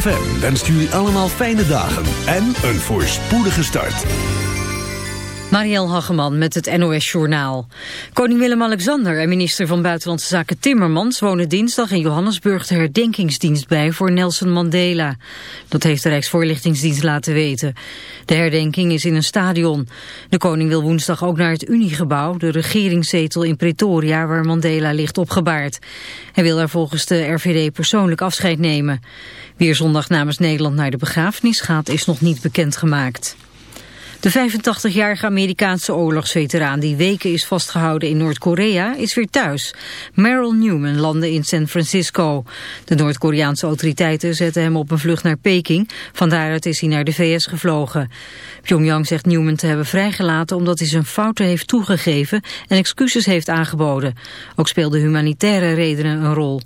ZFM wenst jullie allemaal fijne dagen en een voorspoedige start. Marielle Hageman met het NOS Journaal. Koning Willem-Alexander en minister van Buitenlandse Zaken Timmermans... wonen dinsdag in Johannesburg de herdenkingsdienst bij voor Nelson Mandela. Dat heeft de Rijksvoorlichtingsdienst laten weten. De herdenking is in een stadion. De koning wil woensdag ook naar het Uniegebouw... de regeringszetel in Pretoria waar Mandela ligt opgebaard. Hij wil daar volgens de RVD persoonlijk afscheid nemen. Wie er zondag namens Nederland naar de begrafenis gaat... is nog niet bekendgemaakt. De 85-jarige Amerikaanse oorlogsveteraan die weken is vastgehouden in Noord-Korea is weer thuis. Merrill Newman landde in San Francisco. De Noord-Koreaanse autoriteiten zetten hem op een vlucht naar Peking. Vandaaruit is hij naar de VS gevlogen. Pyongyang zegt Newman te hebben vrijgelaten omdat hij zijn fouten heeft toegegeven en excuses heeft aangeboden. Ook speelden humanitaire redenen een rol.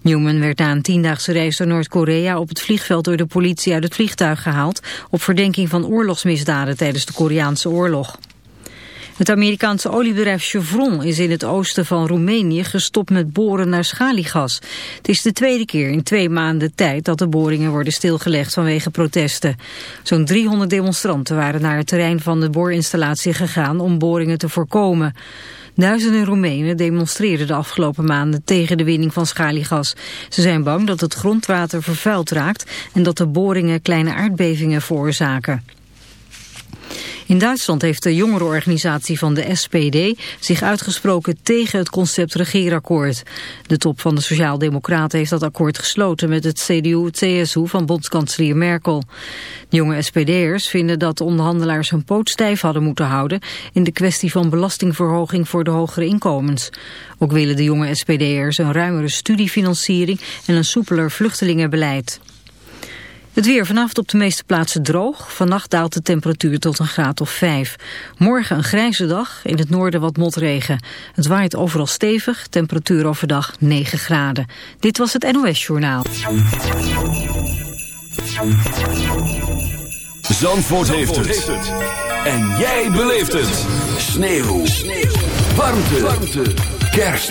Newman werd na een tiendaagse reis door Noord-Korea op het vliegveld door de politie uit het vliegtuig gehaald op verdenking van oorlogsmisdaden de Koreaanse oorlog. Het Amerikaanse oliebedrijf Chevron is in het oosten van Roemenië gestopt met boren naar schaliegas. Het is de tweede keer in twee maanden tijd dat de boringen worden stilgelegd vanwege protesten. Zo'n 300 demonstranten waren naar het terrein van de boorinstallatie gegaan om boringen te voorkomen. Duizenden Roemenen demonstreerden de afgelopen maanden tegen de winning van schaliegas. Ze zijn bang dat het grondwater vervuild raakt en dat de boringen kleine aardbevingen veroorzaken. In Duitsland heeft de jongerenorganisatie van de SPD zich uitgesproken tegen het concept regeerakkoord. De top van de Sociaaldemocraten heeft dat akkoord gesloten met het CDU-CSU van bondskanselier Merkel. De jonge SPD'ers vinden dat de onderhandelaars hun poot stijf hadden moeten houden in de kwestie van belastingverhoging voor de hogere inkomens. Ook willen de jonge SPD'ers een ruimere studiefinanciering en een soepeler vluchtelingenbeleid. Het weer vanavond op de meeste plaatsen droog. Vannacht daalt de temperatuur tot een graad of 5. Morgen een grijze dag, in het noorden wat motregen. Het waait overal stevig, temperatuur overdag 9 graden. Dit was het NOS Journaal. Zandvoort, heeft, het. En jij beleeft het. Sneeuw. Sneeuw. Warmte. Warmte. Kerst.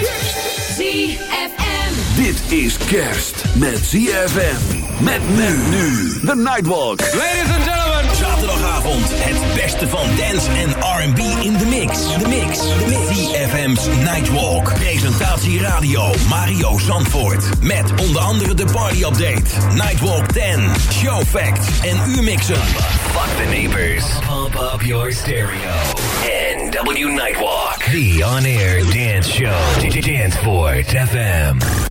ZFM. Dit is kerst met ZFM. Met men nu. The Nightwalk. Ladies and gentlemen. Zaterdagavond het beste van dance en R&B in de mix. De mix. De mix. ZFM's Nightwalk. Presentatie radio Mario Zandvoort. Met onder andere de party update. Nightwalk 10. Show facts en uurmixen. Fuck the neighbors. Pump up your stereo. NW Nightwalk. The on-air dance show. Danceport FM.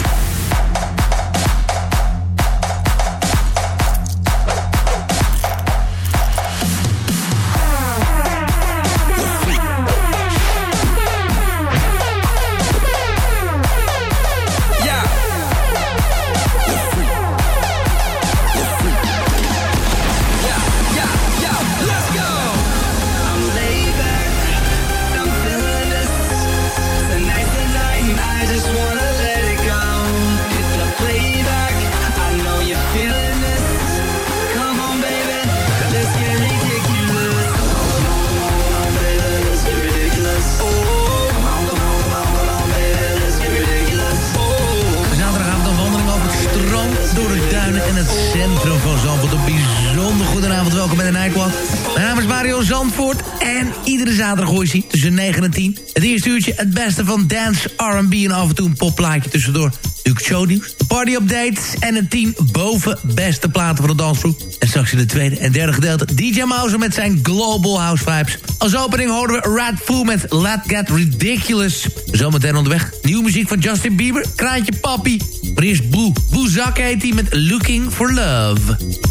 Tussen 9 en 10. Het eerste uurtje het beste van dance, R&B en af en toe een popplaatje tussendoor. Natuurlijk shownieuws, party updates en een 10 boven beste platen van de dansvloer. En straks in het tweede en derde gedeelte DJ Mouse met zijn Global House Vibes. Als opening horen we Rat Foo met Let Get Ridiculous. Zometeen onderweg nieuwe muziek van Justin Bieber, Kraantje Papi. Maar eerst Boe. Boe Zak heet hij met Looking for Love.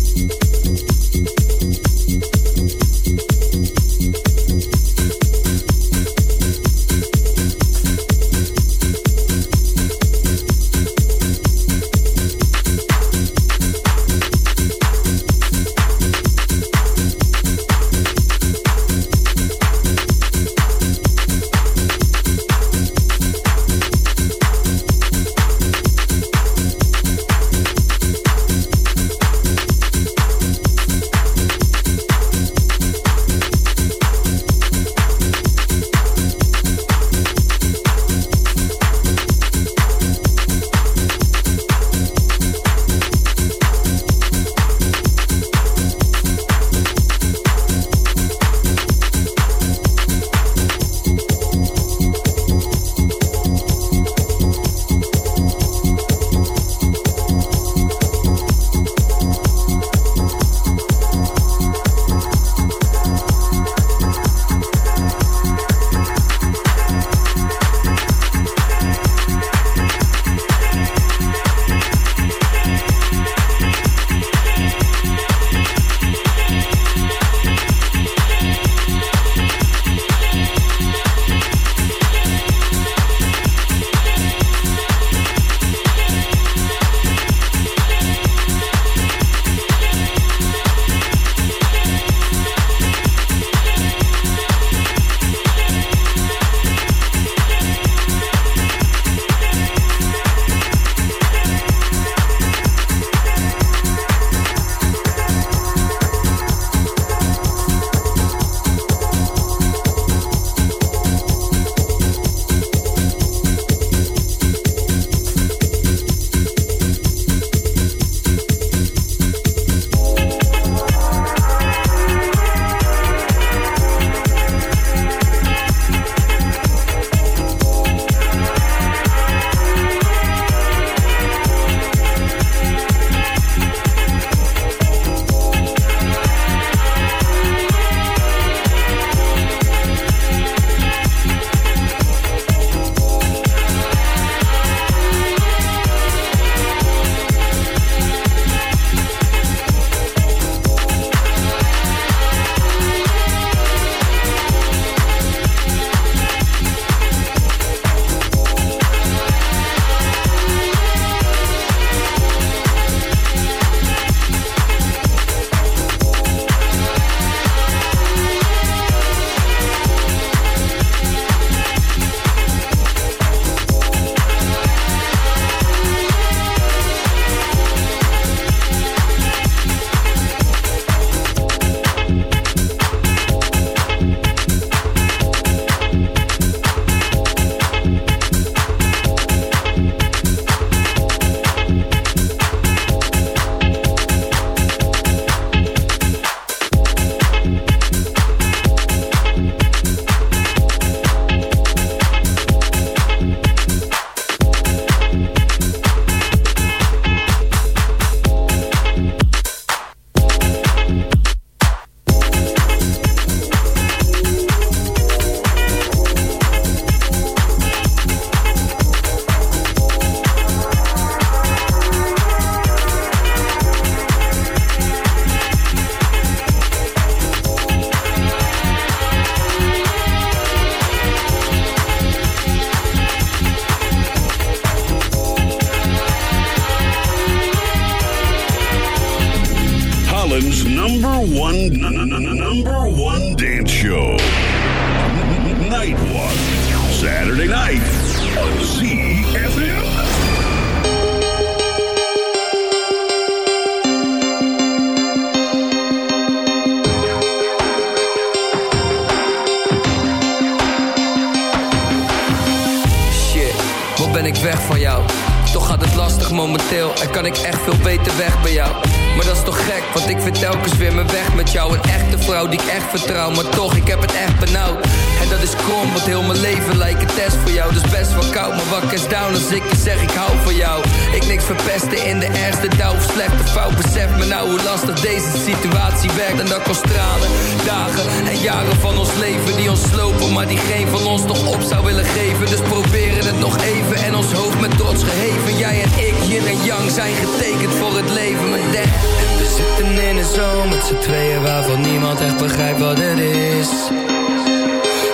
Vrouw die ik echt vertrouw, maar toch, ik heb het echt benauwd. En dat is krom, want heel mijn leven lijkt een test voor jou. Dus best wel koud, maar wakker is down als ik je zeg ik hou van jou. Ik niks verpesten in de ergste dauw of slechte fout. Besef me nou hoe lastig deze situatie werkt. En dat kost stralen, dagen en jaren van ons leven die ons slopen. Maar die geen van ons nog op zou willen geven. Dus proberen het nog even en ons hoofd met trots geheven. Jij en ik, yin en yang, zijn getekend voor het leven. Maar damn. Zitten in een zomer met z'n tweeën waarvan niemand echt begrijpt wat het is.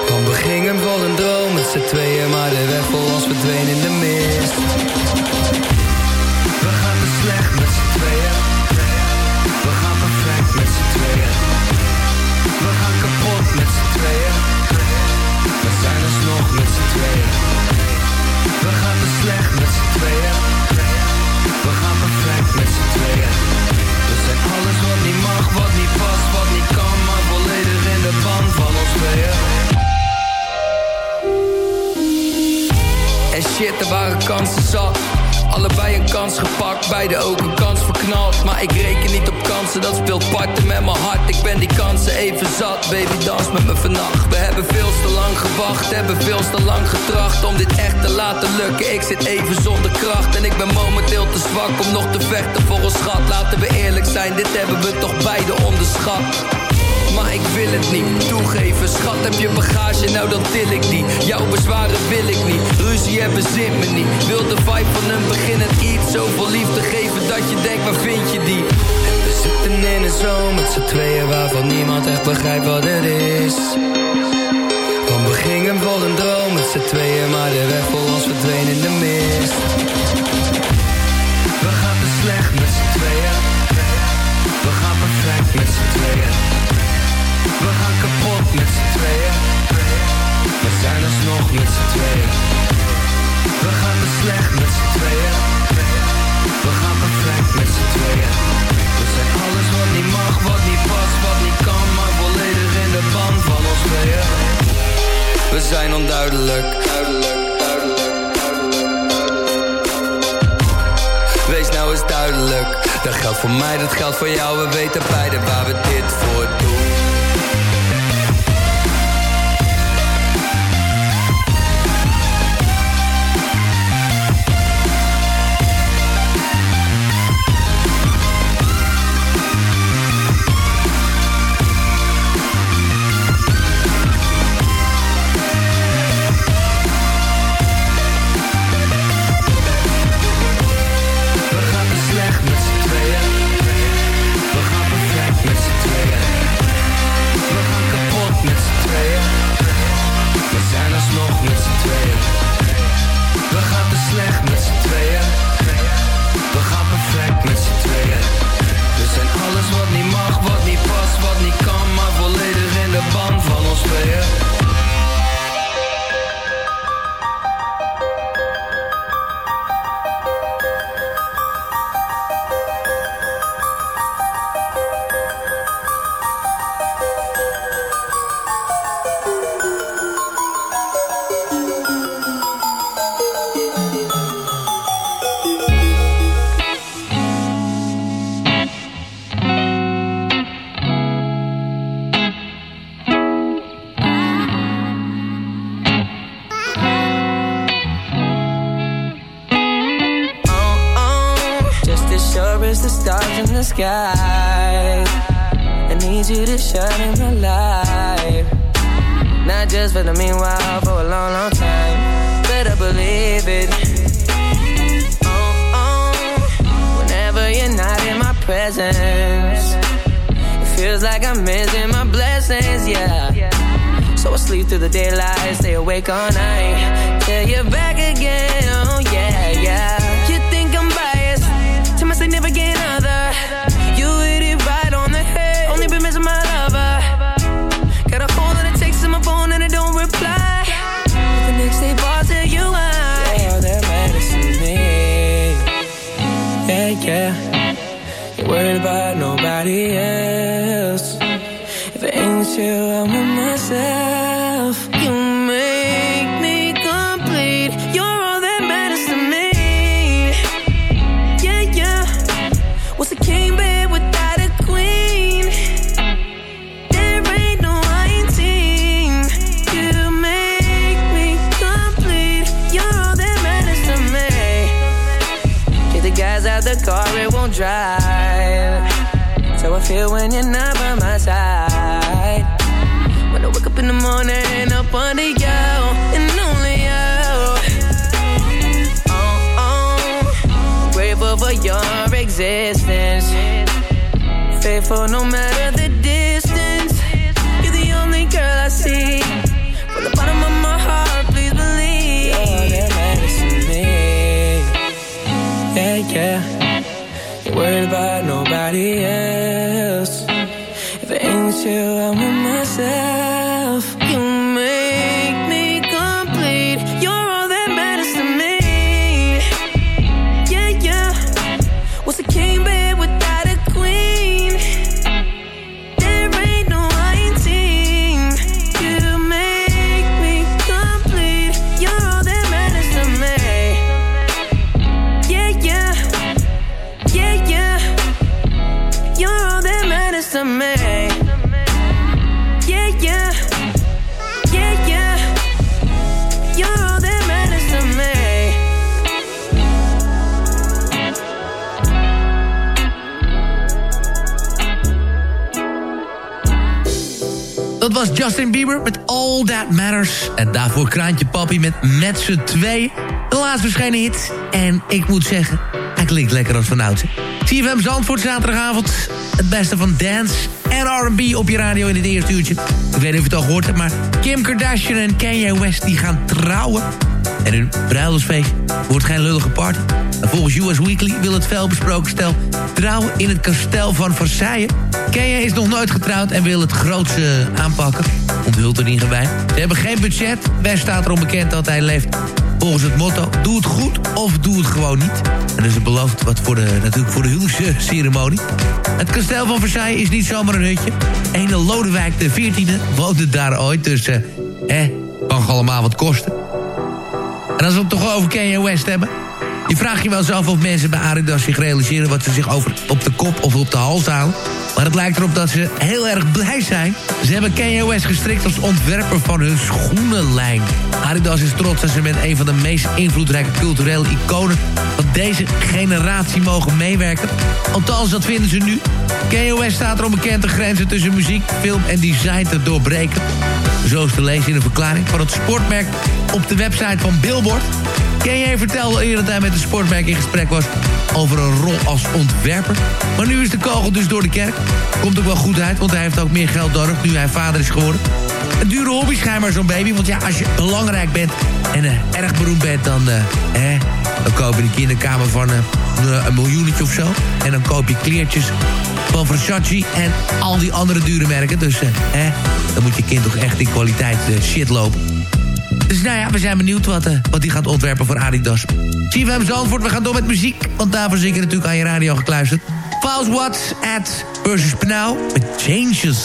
Want we gingen vol een droom met z'n tweeën, maar de weg voor ons verdween in de mist. We gaan te slecht met z'n tweeën. We gaan perfect met z'n tweeën. We gaan kapot met z'n tweeën. We zijn alsnog met z'n tweeën. We gaan te slecht met z'n tweeën. We gaan perfect met z'n tweeën. Alles wat niet mag, wat niet past, wat niet kan, maar volledig in de band van ons tweeën. En shit, er waren kansen zat. Allebei een kans gepakt, beide ook een kans verknald. Maar ik reken niet op kansen, dat speelt parten met mijn hart. Ik ben die kansen even zat, baby dans met me vannacht. We hebben veel te lang gewacht, hebben veel te lang getracht om dit echt te laten lukken. Ik zit even zonder kracht en ik ben momenteel te zwak om nog te vechten voor een schat. Laten we eerlijk zijn, dit hebben we toch beide onderschat. Maar ik wil het niet. Toegeven Schat, heb je bagage, nou dan til ik die. Jouw bezwaren wil ik niet. Ruzie hebben zin me niet. Wil de vibe van een beginnend iets Zoveel liefde geven dat je denkt, waar vind je die? En we zitten in een zomer met z'n tweeën Waarvan niemand echt begrijpt wat het is. Want we gingen vol een droom met z'n tweeën Maar de weg voor ons verdween in de mist zijn onduidelijk. Duidelijk, duidelijk, Wees nou eens duidelijk. Dat geldt voor mij, dat geldt voor jou. We weten beide waar we dit voor doen. The sky. I need you to shine in my life. Not just for the meanwhile, for a long, long time. Better believe it. Oh, oh, whenever you're not in my presence, it feels like I'm missing my blessings, yeah. So I sleep through the daylight, stay awake all night. Till you're back again, Faithful no matter the distance. You're the only girl I see. From the bottom of my heart, please believe. You're to me. Yeah, yeah. Worried about nobody else. If it ain't you, I'm with myself. Justin Bieber met All That Matters. En daarvoor Kraantje Papi met Met z'n tweeën. De laatst verschenen hit. En ik moet zeggen, hij klinkt lekker als van ouds. CFM Zandvoort zaterdagavond. Het beste van dance en R&B op je radio in het eerste uurtje. Ik weet niet of je het al gehoord hebt, maar Kim Kardashian en Kanye West die gaan trouwen. En hun bruiloftsfeest wordt geen lullige party. En volgens US Weekly wil het felbesproken stel trouwen in het kasteel van Versailles. Kenya is nog nooit getrouwd en wil het grootste aanpakken. Onthult er ingewijd. Ze hebben geen budget. West staat erom bekend dat hij leeft volgens het motto... doe het goed of doe het gewoon niet. En dus het belooft wat voor de, natuurlijk voor de huwelijksceremonie. Het kasteel van Versailles is niet zomaar een hutje. Ene Lodewijk de 14e woonde daar ooit, dus... eh kan allemaal wat kosten. En als we het toch over Kanye West hebben... Je vraagt je wel eens af of mensen bij Adidas zich realiseren... wat ze zich over op de kop of op de hals halen. Maar het lijkt erop dat ze heel erg blij zijn. Ze hebben Kanye West gestrikt als ontwerper van hun schoenenlijn. Adidas is trots dat ze met een van de meest invloedrijke culturele iconen... van deze generatie mogen meewerken. Althans, dat vinden ze nu. Kanye West staat erom bekend de grenzen tussen muziek, film en design te doorbreken. Zo is te lezen in een verklaring van het sportmerk op de website van Billboard. Kanye vertelde eerder dat hij met de sportmerk in gesprek was over een rol als ontwerper. Maar nu is de kogel dus door de kerk. Komt ook wel goed uit, want hij heeft ook meer geld nodig nu hij vader is geworden. Een dure hobby schijnbaar zo'n baby, want ja, als je belangrijk bent en eh, erg beroemd bent, dan, eh, dan koop je de kinderkamer van eh, een miljoenetje of zo. En dan koop je kleertjes van Versace en al die andere dure merken. Dus hè, dan moet je kind toch echt in kwaliteit shit lopen. Dus nou ja, we zijn benieuwd wat, eh, wat hij gaat ontwerpen voor Adidas. CFM Zandvoort, we gaan door met muziek. Want daarvoor zit natuurlijk aan je radio gekluisterd. Files Watts at versus Penau met Changes.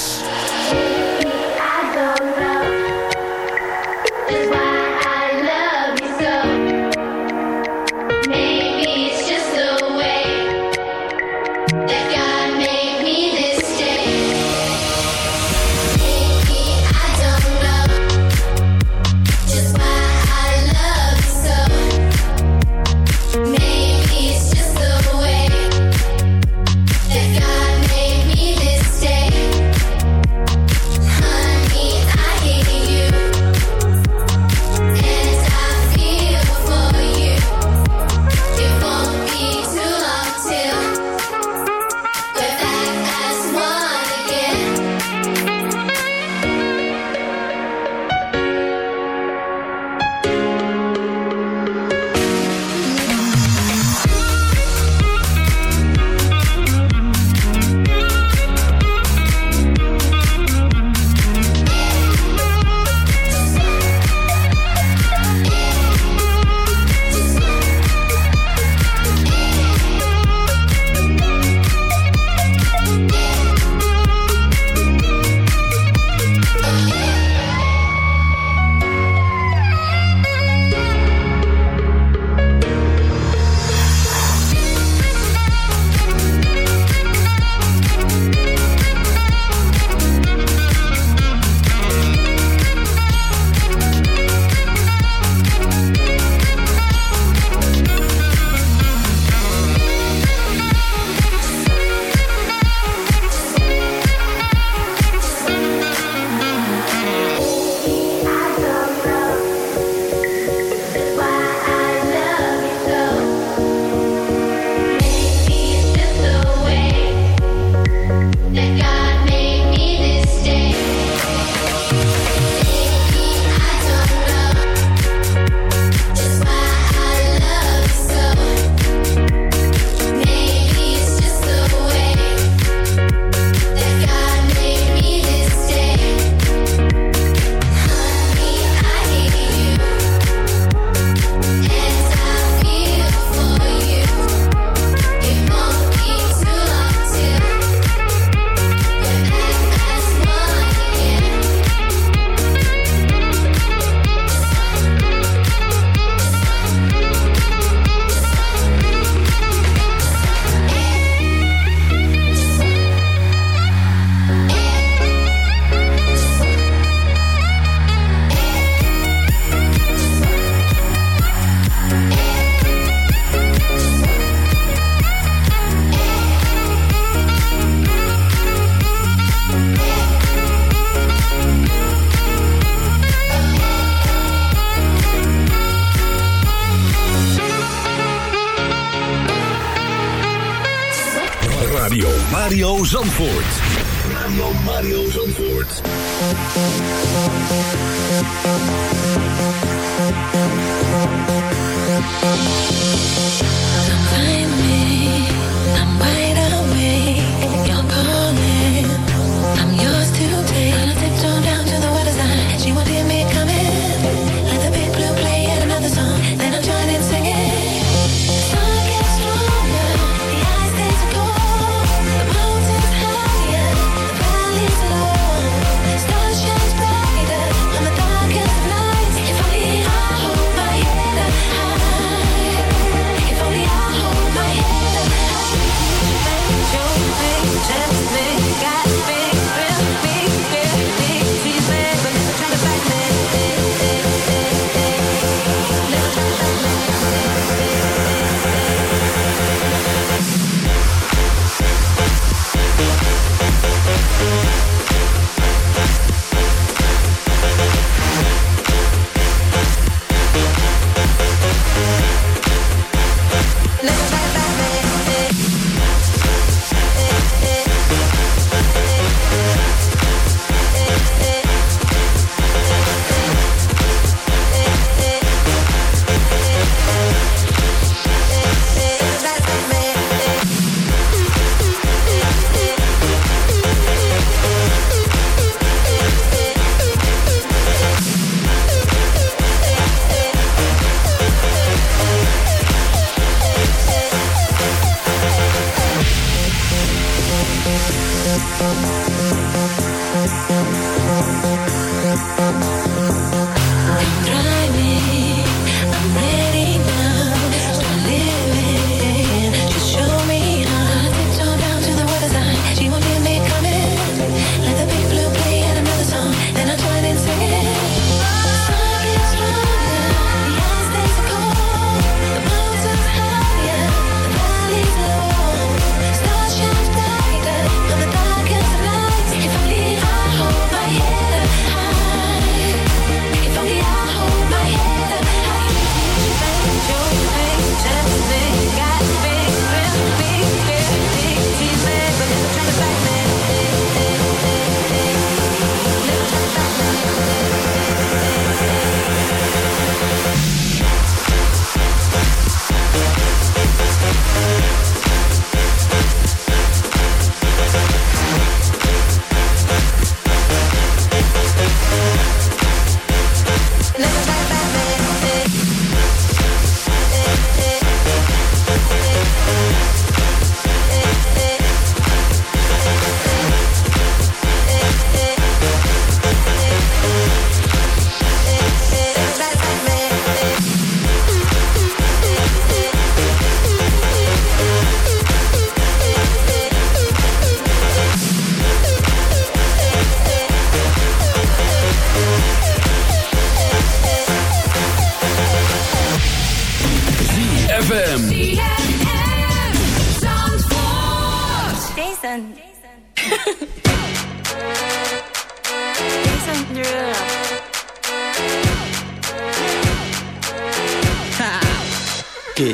Zandvoort. Mario, Mario Zandvoort. Find me, I'm wide awake. You're calling, I'm yours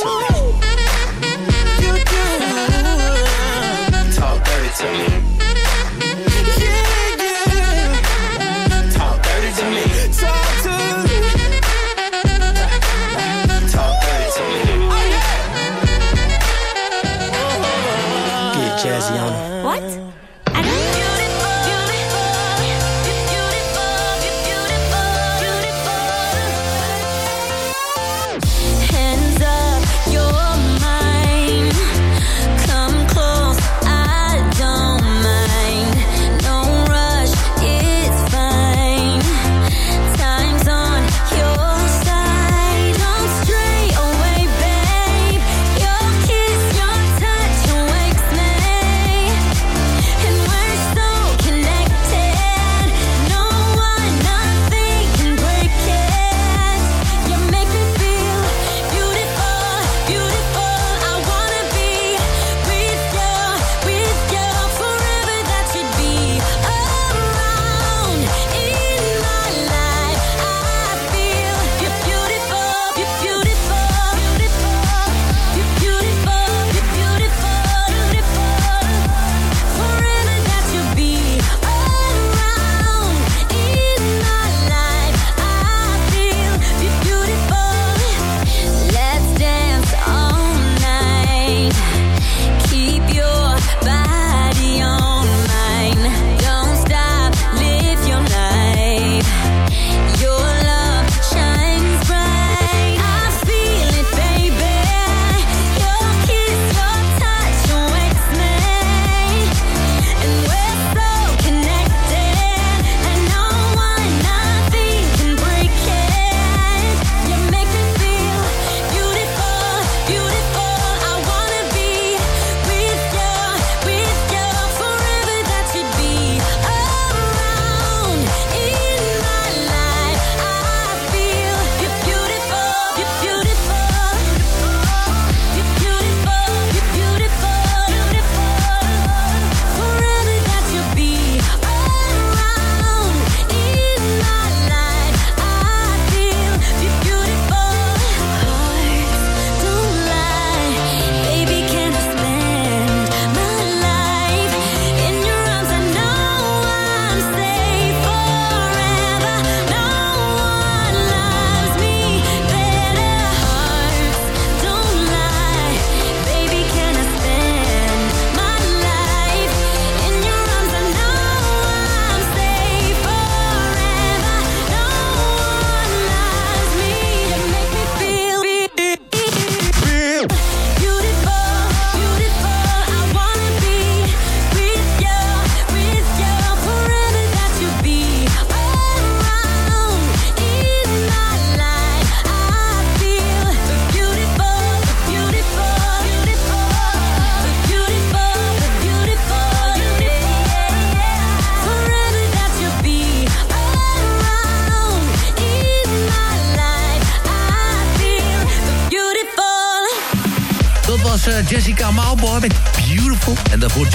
To.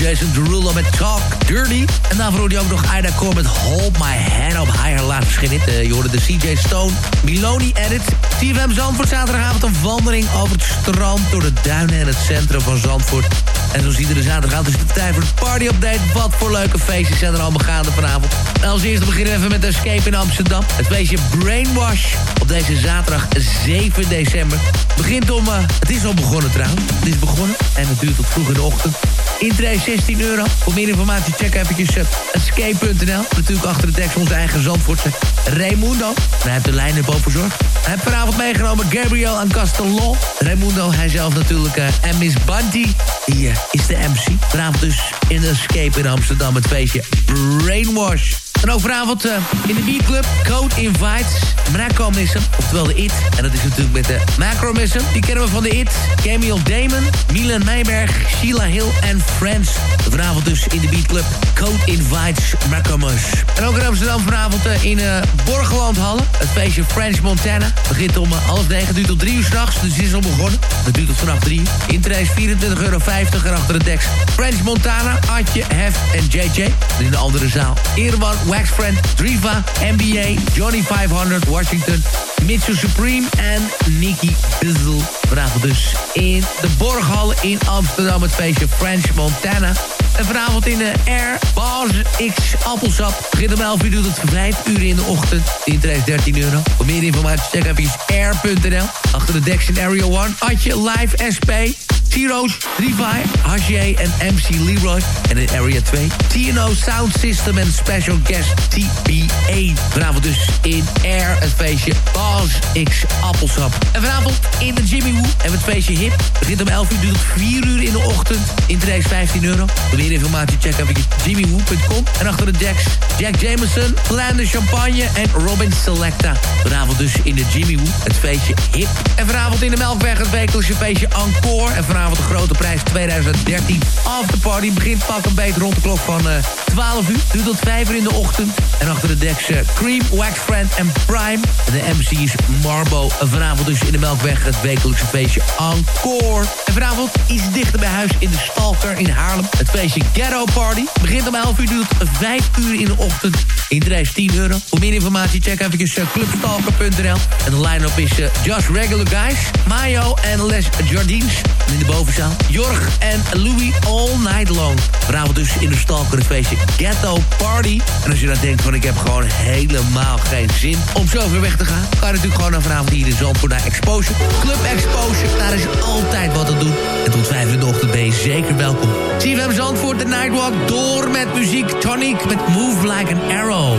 Jason Derulo met Talk Dirty. En daarvoor hoorde je ook nog Ida Core met Hold My Hand Up Higher. Laat verschijnen. Uh, je hoorde de CJ Stone Miloni edit. TVM Zandvoort zaterdagavond een wandeling over het strand... door de duinen en het centrum van Zandvoort. En zoals iedere zaterdagavond is het tijd voor de party update. Wat voor leuke feestjes zijn er allemaal gaande vanavond. En als eerste beginnen we even met Escape in Amsterdam. Het feestje Brainwash op deze zaterdag 7 december. Begint om, uh, het is al begonnen trouwens. Het is begonnen en het duurt tot vroeg in de ochtend. Intree 16 euro. Voor meer informatie check eventjes uh, escape.nl. Natuurlijk achter de tekst onze eigen Zandvoortse Raimundo. Hij heeft de lijn erboven verzorgd. Hij heeft vanavond meegenomen Gabriel en Castellon. Raimundo, hij zelf natuurlijk. Uh, en Miss Bunty, die uh, is de MC. Vanavond dus in Escape in Amsterdam het feestje Brainwash. En ook vanavond uh, in de Beatclub Code Invites Macro Missen, oftewel de IT. En dat is natuurlijk met de Macro Missen. Die kennen we van de IT. Camille Damon, Milan Meijberg, Sheila Hill en Friends. Vanavond dus in de Beatclub Code Invites Macro En ook in Amsterdam vanavond uh, in uh, Borgeland Hallen. Het feestje French Montana. Begint om half negen, duurt tot drie uur s'nachts. Dus is al begonnen. Het duurt tot vanaf drie. Intree is 24,50 euro achter de deks. French Montana, Adje, Hef en JJ. In de andere zaal. Eerwan Waxfriend, Driva, NBA, Johnny 500, Washington, Mitchell Supreme en Nicky Bizzle. Vanavond dus in de Borghal in Amsterdam het feestje French Montana. En vanavond in de Air Bars X Appelsap. Begint om 11 uur, doet het 5 uur in de ochtend. De interesse 13 euro. Voor meer informatie check even air.nl. Achter de decks in Area 1. Adje Live SP. T-Rose, Levi, en MC Leroy. En in Area 2, TNO Sound System en Special Guest TBA. Vanavond dus in Air het feestje Bas X Appelsap. En vanavond in de Jimmy Woo en het feestje Hip. Begint om 11 uur, duurt tot 4 uur in de ochtend. Interreis 15 euro. Voor meer informatie check even jimmywoo.com. En achter de decks Jack Jameson, Plan de Champagne en Robin Selecta. Vanavond dus in de Jimmy Woo het feestje Hip. En vanavond in de Melkweg het wekelijkse feestje Encore. En de grote prijs 2013. Afterparty begint pak een beetje rond de klok van uh, 12 uur. Duurt tot 5 uur in de ochtend. En achter de decks uh, Cream, Wax Friend en Prime. De MC is Marbo. Vanavond dus in de Melkweg het wekelijkse feestje Encore. En vanavond iets dichter bij huis in de Stalker in Haarlem. Het feestje Ghetto Party. Begint om 11 uur, duurt tot 5 uur in de ochtend. Intree 10 euro. Voor meer informatie check even uh, clubstalker.nl. En de line-up is Just Regular Guys, Mayo en Les Jardines. En in de bovenzaal Jorg en Louis All Night Long. Vanavond dus in de Stalker het feestje Ghetto Party. En als je dan denkt van ik heb gewoon helemaal geen zin om zo ver weg te gaan... kan je natuurlijk gewoon naar vanavond hier in Zandvoort naar Exposure. Club Exposure, daar is altijd wat te doen. En tot vijf de ochtend ben je zeker welkom. CFM Zandvoort, de Nightwalk, door met muziek. Tonic met Move Like an Arrow.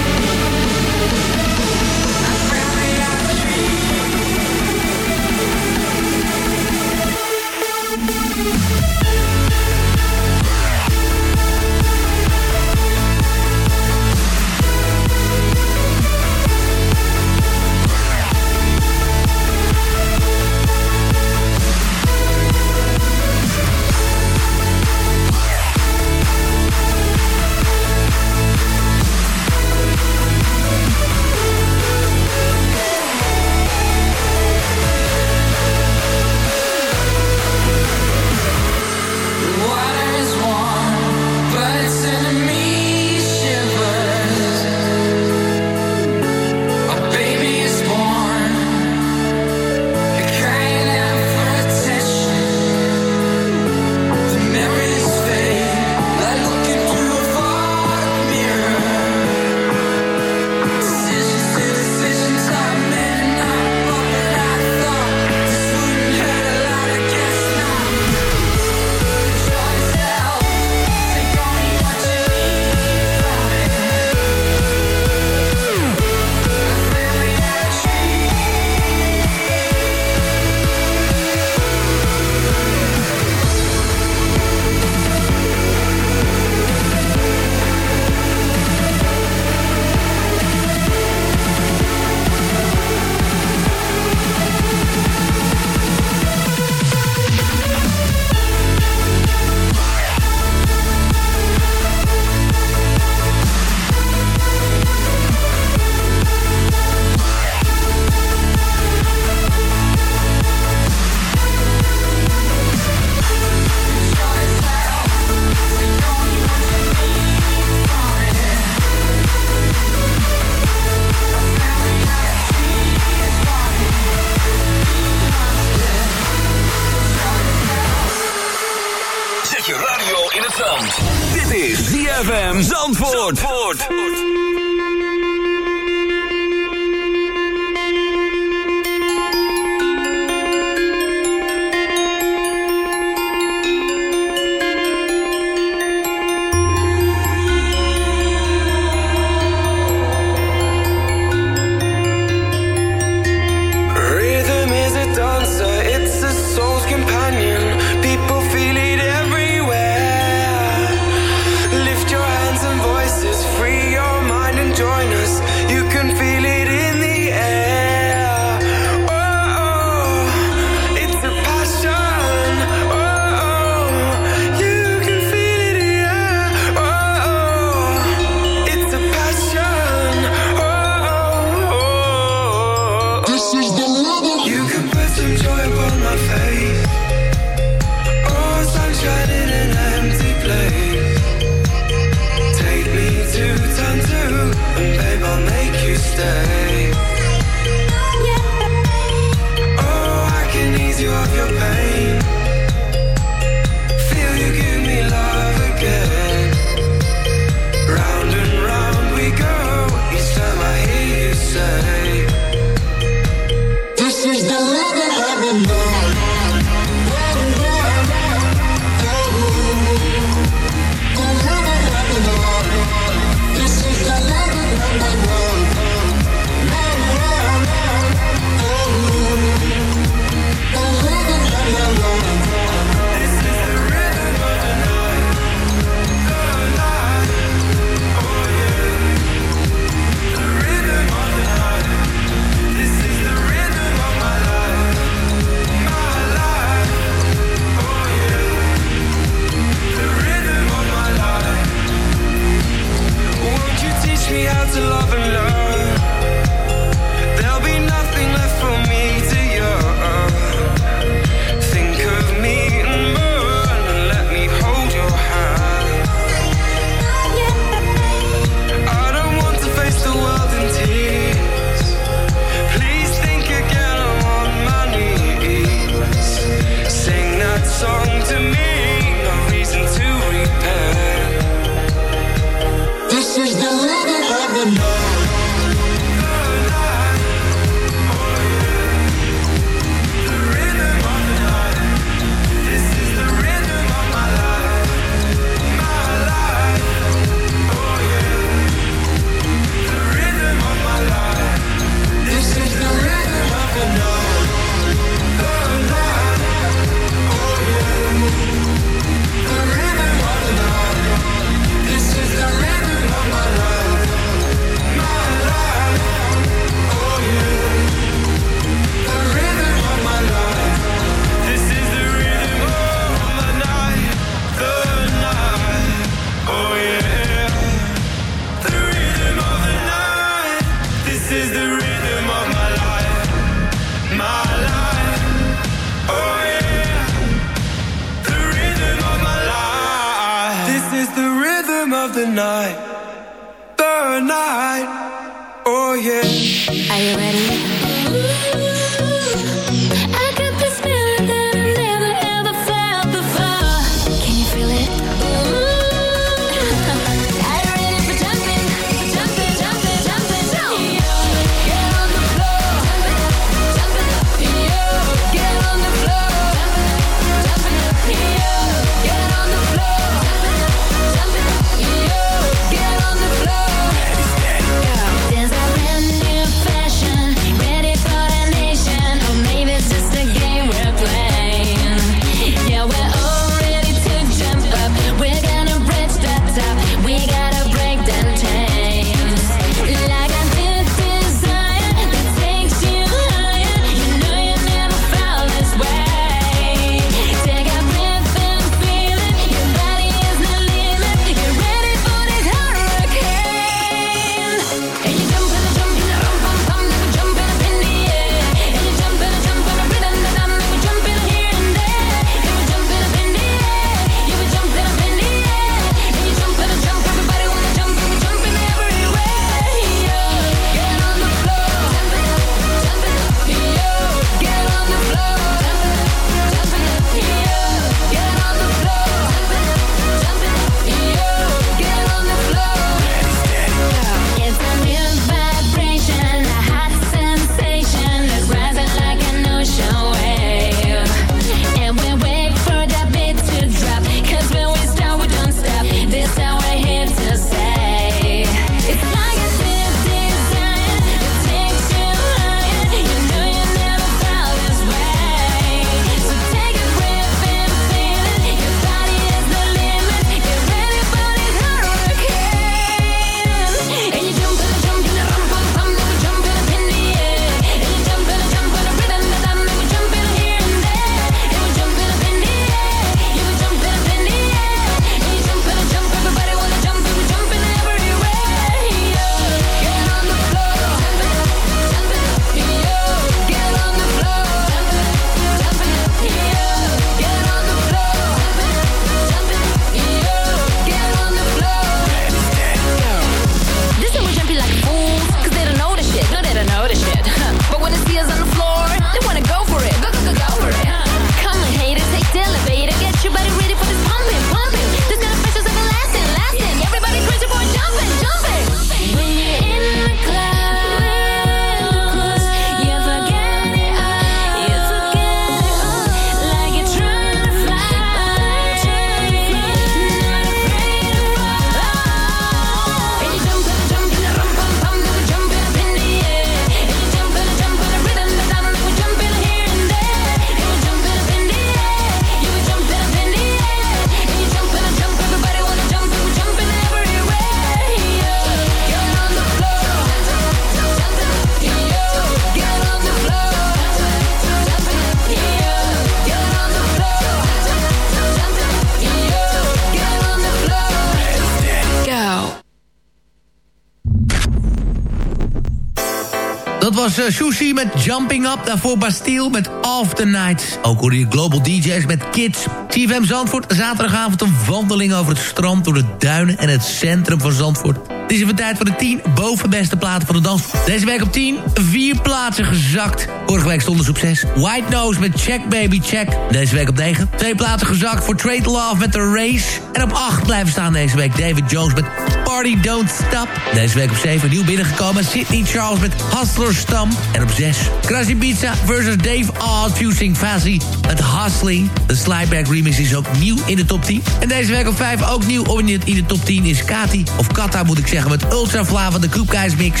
Dat was uh, Sushi met Jumping Up. Daarvoor Bastille met Off the Night. Ook hoorde je Global DJ's met Kids. CFM Zandvoort, zaterdagavond een wandeling over het strand... door de duinen en het centrum van Zandvoort. Het is even tijd voor de 10 bovenbeste platen van de dans. Deze week op 10, vier plaatsen gezakt. Vorige week stonden ze op 6. White Nose met Check Baby Check. Deze week op 9. Twee plaatsen gezakt voor Trade Love met The Race. En op 8 blijven staan deze week David Jones met Party Don't Stop. Deze week op 7 nieuw binnengekomen Sydney Charles met Hustler Stam. En op 6 Krasny Pizza versus Dave Odd fusing Fazzy met Hustling. De Slideback remix is ook nieuw in de top 10. En deze week op 5 ook nieuw in de top 10 is Kati. Of Kata moet ik zeggen met Ultra Flava de Koepkeis mix.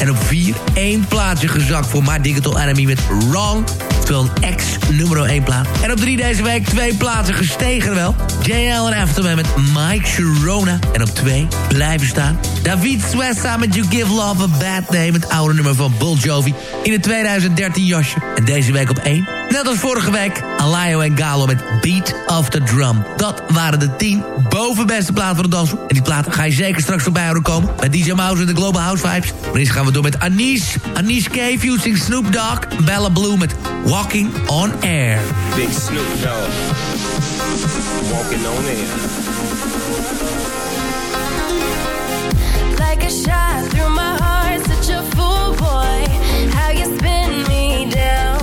En op 4 één plaatje gezakt voor My Digital Enemy met Wrong. Terwijl een ex nummer 1 plaat. En op 3 deze week twee plaatsen gestegen wel. JL en Afterman met Mike Sharona. En op 2 blijven staan. David Swessa met You Give Love a Bad Name. Het oude nummer van Bull Jovi. In het 2013 jasje. En deze week op 1. Net als vorige week. Alayo en Galo met Beat of the Drum. Dat waren de 10 bovenbeste platen van de dansgroep. En die platen ga je zeker straks voorbij horen komen. Met DJ Mouse en de Global House Vibes. Maar eerst gaan we door met Anish. Anish K. fusing Snoop Dogg. Bella Blue met Walking on Air. Big Snoop Dogg. Walking on Air. Like a shot through my heart, such a fool boy. How you spin me down.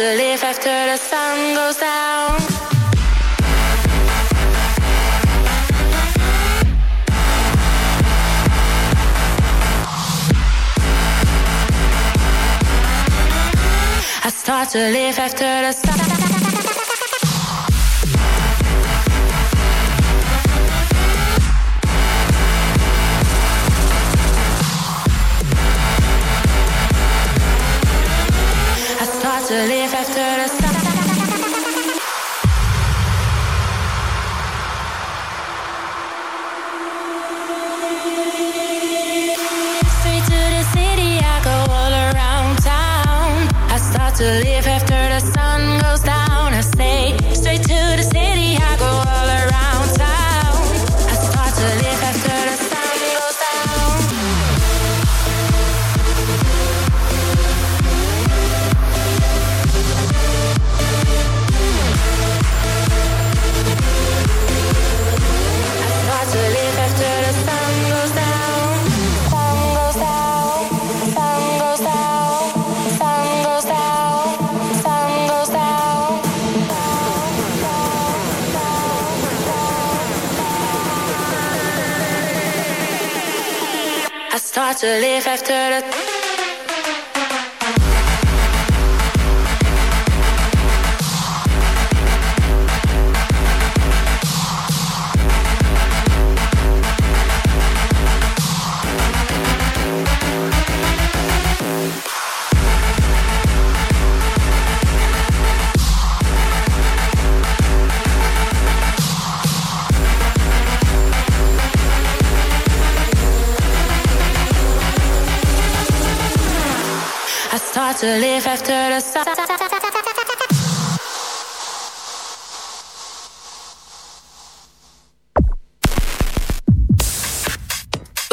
To live after the sun goes down. I start to live after the sun.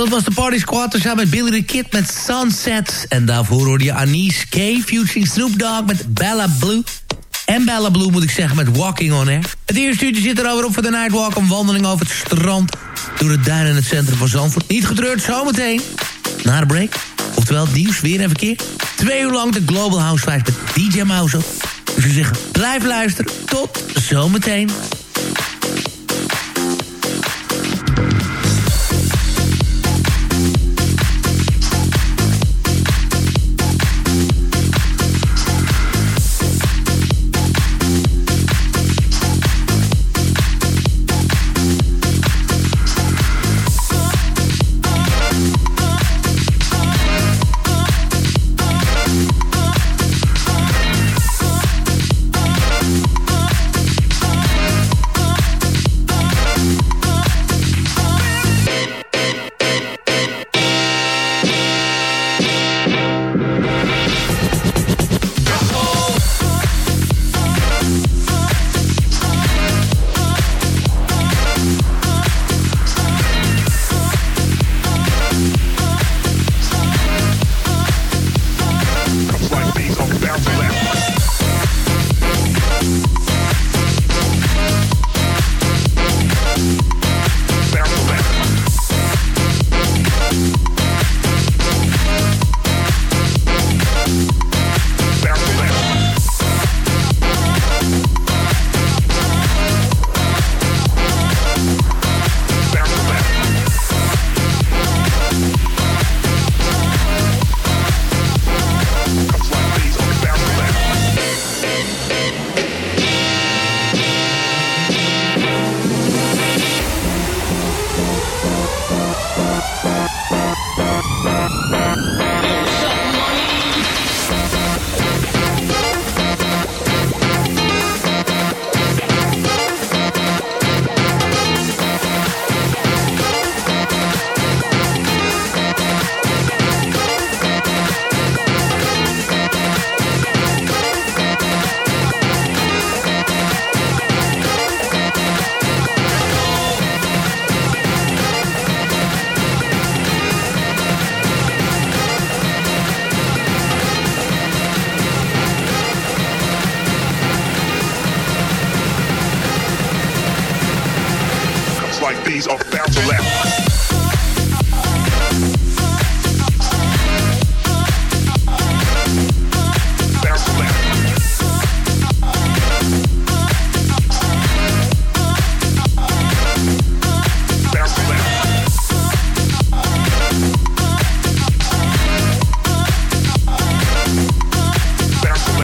Dat was de Party Squad samen met Billy the Kid met Sunset. En daarvoor hoorde je Anise K. featuring Snoop Dogg met Bella Blue. En Bella Blue moet ik zeggen met Walking on Air. Het eerste uurtje zit er op voor de Nightwalk. Een wandeling over het strand. Door het duin in het centrum van Zandvoort. Niet getreurd, zometeen. Na de break. Oftewel nieuws, weer en verkeer. Twee uur lang de Global Housewives met DJ Mouse. Dus we zeggen, blijf luisteren. Tot zometeen.